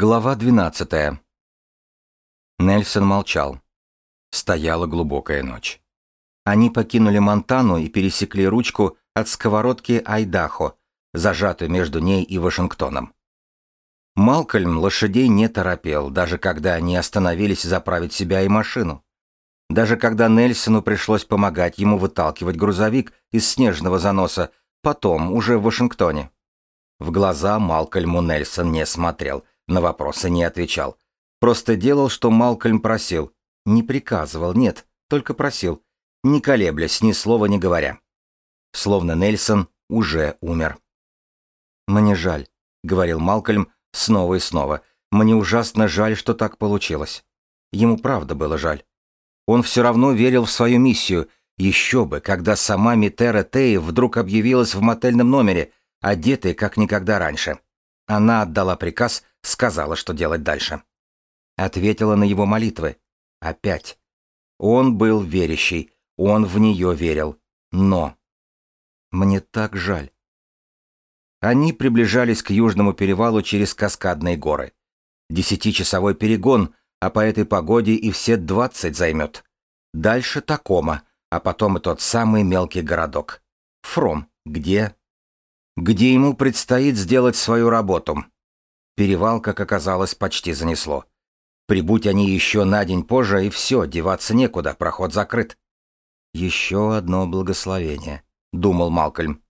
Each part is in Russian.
Глава 12. Нельсон молчал. Стояла глубокая ночь. Они покинули Монтану и пересекли ручку от сковородки Айдахо, зажатую между ней и Вашингтоном. Малкольм лошадей не торопел, даже когда они остановились заправить себя и машину. Даже когда Нельсону пришлось помогать ему выталкивать грузовик из снежного заноса, потом, уже в Вашингтоне. В глаза Малкольму Нельсон не смотрел — на вопросы не отвечал. Просто делал, что Малкольм просил. Не приказывал, нет, только просил. Не колеблясь, ни слова не говоря. Словно Нельсон уже умер. «Мне жаль», — говорил Малкольм снова и снова. «Мне ужасно жаль, что так получилось». Ему правда было жаль. Он все равно верил в свою миссию. Еще бы, когда сама Митера Теев вдруг объявилась в мотельном номере, одетая как никогда раньше. Она отдала приказ, сказала, что делать дальше. Ответила на его молитвы. Опять. Он был верящий, он в нее верил. Но... Мне так жаль. Они приближались к южному перевалу через Каскадные горы. Десятичасовой перегон, а по этой погоде и все двадцать займет. Дальше Такома, а потом и тот самый мелкий городок. Фром, где где ему предстоит сделать свою работу. Перевал, как оказалось, почти занесло. Прибудь они еще на день позже, и все, деваться некуда, проход закрыт. «Еще одно благословение», — думал Малкольм.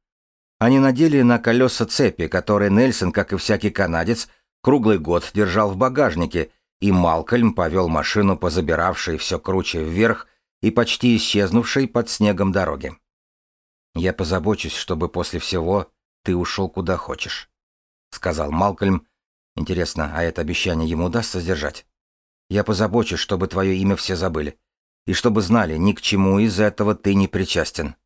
Они надели на колеса цепи, которые Нельсон, как и всякий канадец, круглый год держал в багажнике, и Малкольм повел машину по забиравшей все круче вверх и почти исчезнувшей под снегом дороге. «Я позабочусь, чтобы после всего ты ушел куда хочешь», — сказал Малкольм. «Интересно, а это обещание ему удастся сдержать? Я позабочусь, чтобы твое имя все забыли, и чтобы знали, ни к чему из этого ты не причастен».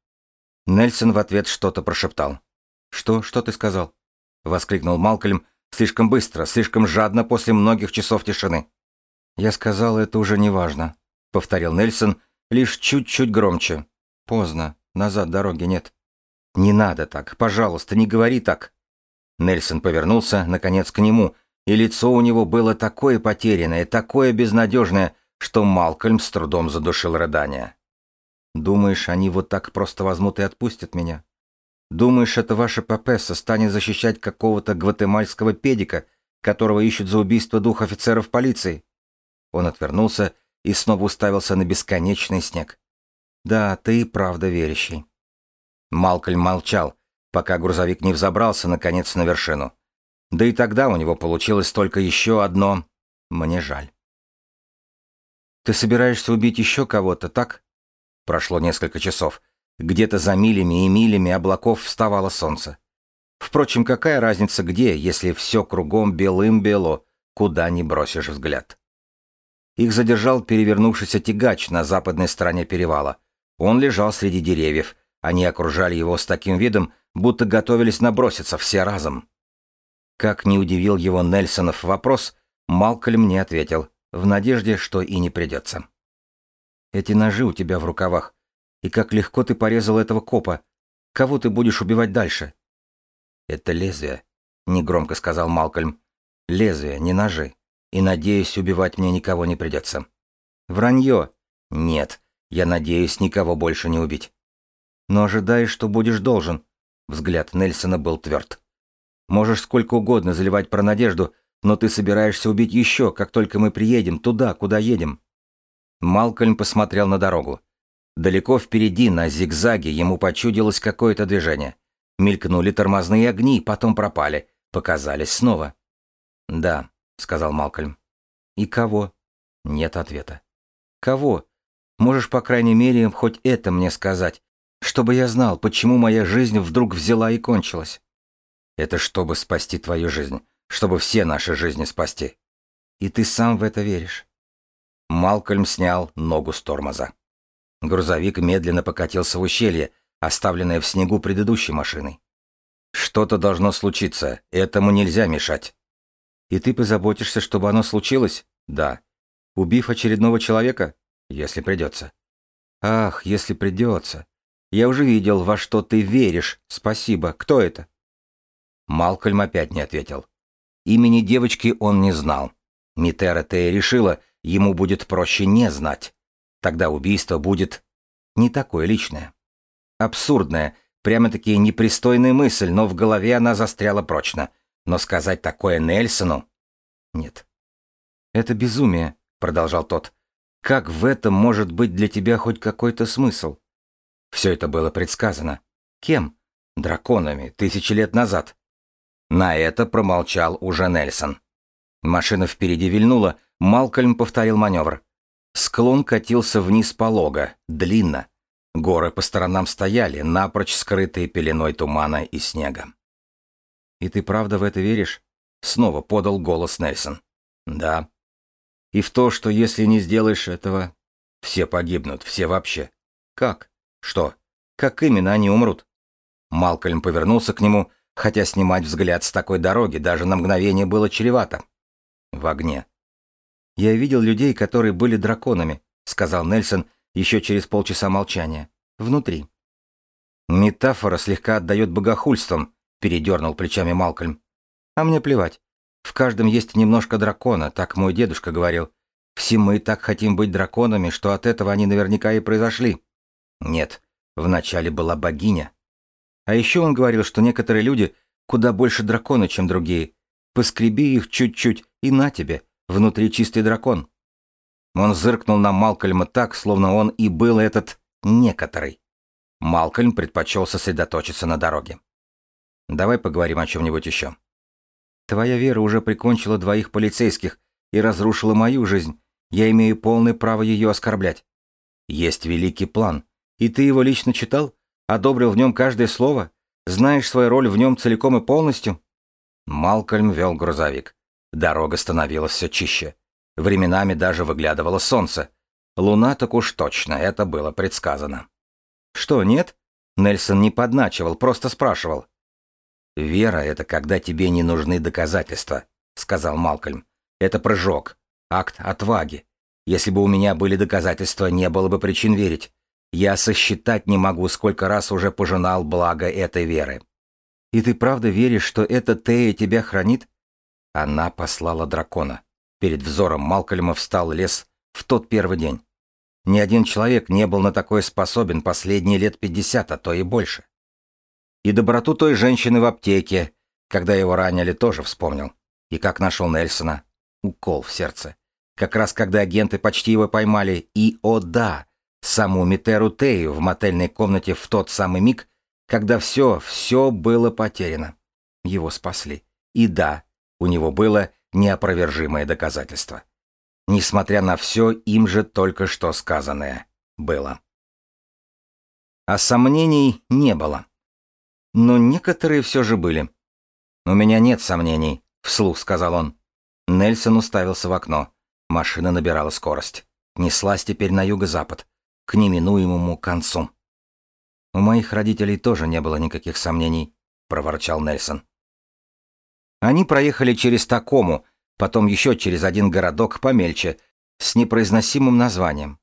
Нельсон в ответ что-то прошептал. «Что? Что ты сказал?» — воскликнул Малкольм слишком быстро, слишком жадно после многих часов тишины. «Я сказал, это уже не важно», — повторил Нельсон, лишь чуть-чуть громче. «Поздно. Назад дороги нет». «Не надо так, пожалуйста, не говори так». Нельсон повернулся, наконец, к нему, и лицо у него было такое потерянное, такое безнадежное, что Малкольм с трудом задушил рыдание. «Думаешь, они вот так просто возьмут и отпустят меня? Думаешь, это ваша Папесса станет защищать какого-то гватемальского педика, которого ищут за убийство двух офицеров полиции?» Он отвернулся и снова уставился на бесконечный снег. «Да, ты правда верящий. Малкольм молчал, пока грузовик не взобрался, наконец, на вершину. Да и тогда у него получилось только еще одно «мне жаль». «Ты собираешься убить еще кого-то, так?» Прошло несколько часов. Где-то за милями и милями облаков вставало солнце. Впрочем, какая разница где, если все кругом белым-бело, куда ни бросишь взгляд. Их задержал перевернувшийся тягач на западной стороне перевала. Он лежал среди деревьев, они окружали его с таким видом, будто готовились наброситься все разом. Как не удивил его Нельсонов вопрос, Малкольм не ответил, в надежде, что и не придется. «Эти ножи у тебя в рукавах. И как легко ты порезал этого копа. Кого ты будешь убивать дальше?» «Это лезвие», — негромко сказал Малкольм. «Лезвие, не ножи. И, надеюсь, убивать мне никого не придется». «Вранье!» «Нет, я надеюсь никого больше не убить» но ожидаешь, что будешь должен. Взгляд Нельсона был тверд. Можешь сколько угодно заливать про надежду, но ты собираешься убить еще, как только мы приедем туда, куда едем. Малкольм посмотрел на дорогу. Далеко впереди, на зигзаге, ему почудилось какое-то движение. Мелькнули тормозные огни, потом пропали. Показались снова. «Да», — сказал Малкольм. «И кого?» Нет ответа. «Кого? Можешь, по крайней мере, хоть это мне сказать чтобы я знал, почему моя жизнь вдруг взяла и кончилась. Это чтобы спасти твою жизнь, чтобы все наши жизни спасти. И ты сам в это веришь. Малкольм снял ногу с тормоза. Грузовик медленно покатился в ущелье, оставленное в снегу предыдущей машиной. Что-то должно случиться, этому нельзя мешать. И ты позаботишься, чтобы оно случилось? Да. Убив очередного человека? Если придется. Ах, если придется. Я уже видел, во что ты веришь. Спасибо. Кто это? Малкольм опять не ответил. Имени девочки он не знал. Митера Тея решила, ему будет проще не знать. Тогда убийство будет не такое личное. Абсурдная, прямо-таки непристойная мысль, но в голове она застряла прочно. Но сказать такое Нельсону? Нет. «Это безумие», — продолжал тот. «Как в этом может быть для тебя хоть какой-то смысл?» Все это было предсказано. Кем? Драконами, тысячи лет назад. На это промолчал уже Нельсон. Машина впереди вильнула, Малкольм повторил маневр. Склон катился вниз полого, длинно. Горы по сторонам стояли, напрочь скрытые пеленой тумана и снега. «И ты правда в это веришь?» — снова подал голос Нельсон. «Да. И в то, что если не сделаешь этого, все погибнут, все вообще. Как? Что? Как именно они умрут?» Малкольм повернулся к нему, хотя снимать взгляд с такой дороги даже на мгновение было чревато. В огне. «Я видел людей, которые были драконами», — сказал Нельсон еще через полчаса молчания. «Внутри». «Метафора слегка отдает богохульством», — передернул плечами Малкольм. «А мне плевать. В каждом есть немножко дракона, так мой дедушка говорил. Все мы так хотим быть драконами, что от этого они наверняка и произошли». «Нет, вначале была богиня». А еще он говорил, что некоторые люди куда больше дракона, чем другие. Поскреби их чуть-чуть, и на тебе, внутри чистый дракон. Он зыркнул на Малкольма так, словно он и был этот некоторый. Малкольм предпочел сосредоточиться на дороге. «Давай поговорим о чем-нибудь еще». «Твоя вера уже прикончила двоих полицейских и разрушила мою жизнь. Я имею полное право ее оскорблять. Есть великий план. И ты его лично читал? Одобрил в нем каждое слово? Знаешь свою роль в нем целиком и полностью?» Малкольм вел грузовик. Дорога становилась все чище. Временами даже выглядывало солнце. Луна так уж точно, это было предсказано. «Что, нет?» Нельсон не подначивал, просто спрашивал. «Вера — это когда тебе не нужны доказательства», — сказал Малкольм. «Это прыжок, акт отваги. Если бы у меня были доказательства, не было бы причин верить. Я сосчитать не могу, сколько раз уже пожинал благо этой веры. И ты правда веришь, что эта Тея тебя хранит? Она послала дракона. Перед взором Малкольма встал лес в тот первый день. Ни один человек не был на такое способен последние лет пятьдесят, а то и больше. И доброту той женщины в аптеке, когда его ранили, тоже вспомнил. И как нашел Нельсона. Укол в сердце. Как раз когда агенты почти его поймали. И, о да, саму Митеру Тею в мотельной комнате в тот самый миг, когда все, все было потеряно. Его спасли. И да, у него было неопровержимое доказательство. Несмотря на все, им же только что сказанное было. А сомнений не было. Но некоторые все же были. «У меня нет сомнений», — вслух сказал он. Нельсон уставился в окно. Машина набирала скорость. Неслась теперь на юго-запад к неминуемому концу. «У моих родителей тоже не было никаких сомнений», — проворчал Нельсон. Они проехали через Такому, потом еще через один городок помельче, с непроизносимым названием.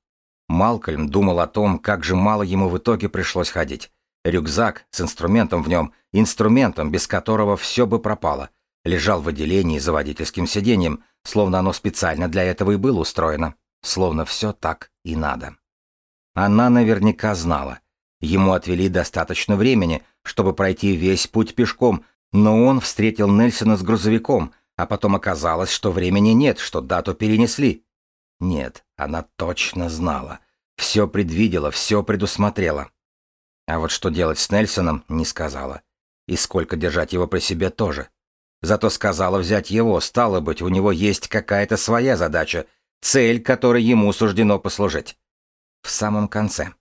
Малкольм думал о том, как же мало ему в итоге пришлось ходить. Рюкзак с инструментом в нем, инструментом, без которого все бы пропало, лежал в отделении за водительским сиденьем, словно оно специально для этого и было устроено, словно все так и надо. Она наверняка знала. Ему отвели достаточно времени, чтобы пройти весь путь пешком, но он встретил Нельсона с грузовиком, а потом оказалось, что времени нет, что дату перенесли. Нет, она точно знала. Все предвидела, все предусмотрела. А вот что делать с Нельсоном, не сказала. И сколько держать его при себе тоже. Зато сказала взять его, стало быть, у него есть какая-то своя задача, цель, которой ему суждено послужить в самом конце.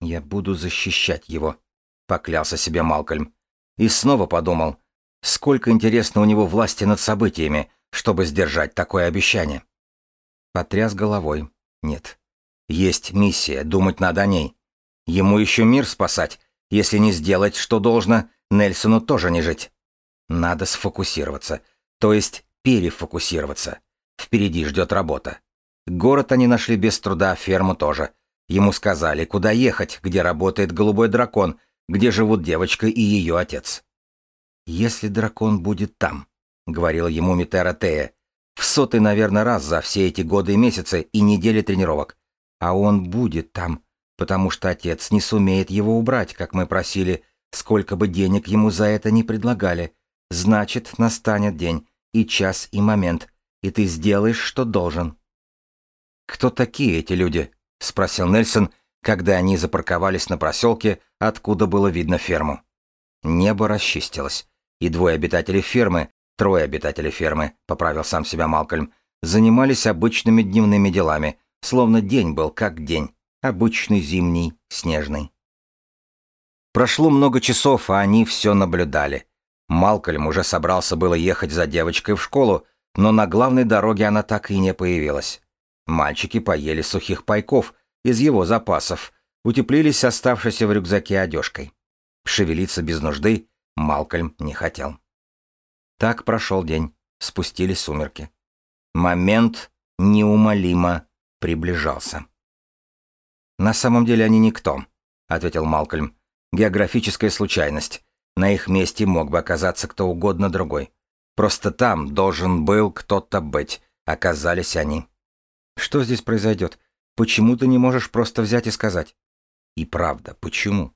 «Я буду защищать его», — поклялся себе Малкольм. И снова подумал, сколько интересно у него власти над событиями, чтобы сдержать такое обещание. Потряс головой. Нет. Есть миссия, думать надо о ней. Ему еще мир спасать. Если не сделать, что должно, Нельсону тоже не жить. Надо сфокусироваться, то есть перефокусироваться. Впереди ждет работа. Город они нашли без труда, ферму тоже. Ему сказали, куда ехать, где работает голубой дракон, где живут девочка и ее отец. Если дракон будет там, говорила ему Митера Тея. В сотый, наверное, раз за все эти годы и месяцы и недели тренировок. А он будет там, потому что отец не сумеет его убрать, как мы просили, сколько бы денег ему за это не предлагали. Значит, настанет день, и час, и момент, и ты сделаешь, что должен. «Кто такие эти люди?» — спросил Нельсон, когда они запарковались на проселке, откуда было видно ферму. Небо расчистилось, и двое обитателей фермы, трое обитателей фермы, поправил сам себя Малкольм, занимались обычными дневными делами, словно день был как день, обычный зимний, снежный. Прошло много часов, а они все наблюдали. Малкольм уже собрался было ехать за девочкой в школу, но на главной дороге она так и не появилась. Мальчики поели сухих пайков из его запасов, утеплились оставшейся в рюкзаке одежкой. Шевелиться без нужды Малкольм не хотел. Так прошел день, спустились сумерки. Момент неумолимо приближался. «На самом деле они никто», — ответил Малкольм. «Географическая случайность. На их месте мог бы оказаться кто угодно другой. Просто там должен был кто-то быть. Оказались они». «Что здесь произойдет? Почему ты не можешь просто взять и сказать?» «И правда, почему?»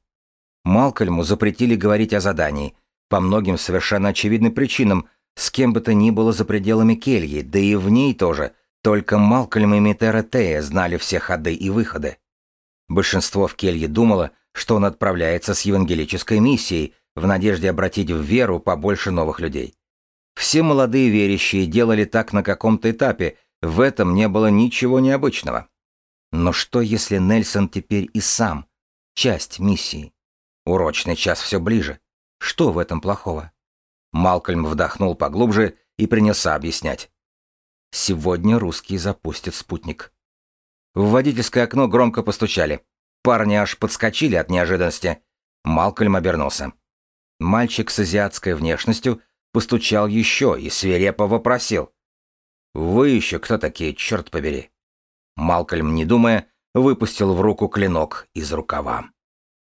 Малкольму запретили говорить о задании, по многим совершенно очевидным причинам, с кем бы то ни было за пределами кельи, да и в ней тоже, только Малкольм и Митера Тея знали все ходы и выходы. Большинство в келье думало, что он отправляется с евангелической миссией, в надежде обратить в веру побольше новых людей. Все молодые верящие делали так на каком-то этапе, в этом не было ничего необычного. Но что, если Нельсон теперь и сам часть миссии? Урочный час все ближе. Что в этом плохого? Малкольм вдохнул поглубже и принялся объяснять. Сегодня русские запустят спутник. В водительское окно громко постучали. Парни аж подскочили от неожиданности. Малкольм обернулся. Мальчик с азиатской внешностью постучал еще и свирепо вопросил. «Вы еще кто такие, черт побери?» Малкольм, не думая, выпустил в руку клинок из рукава.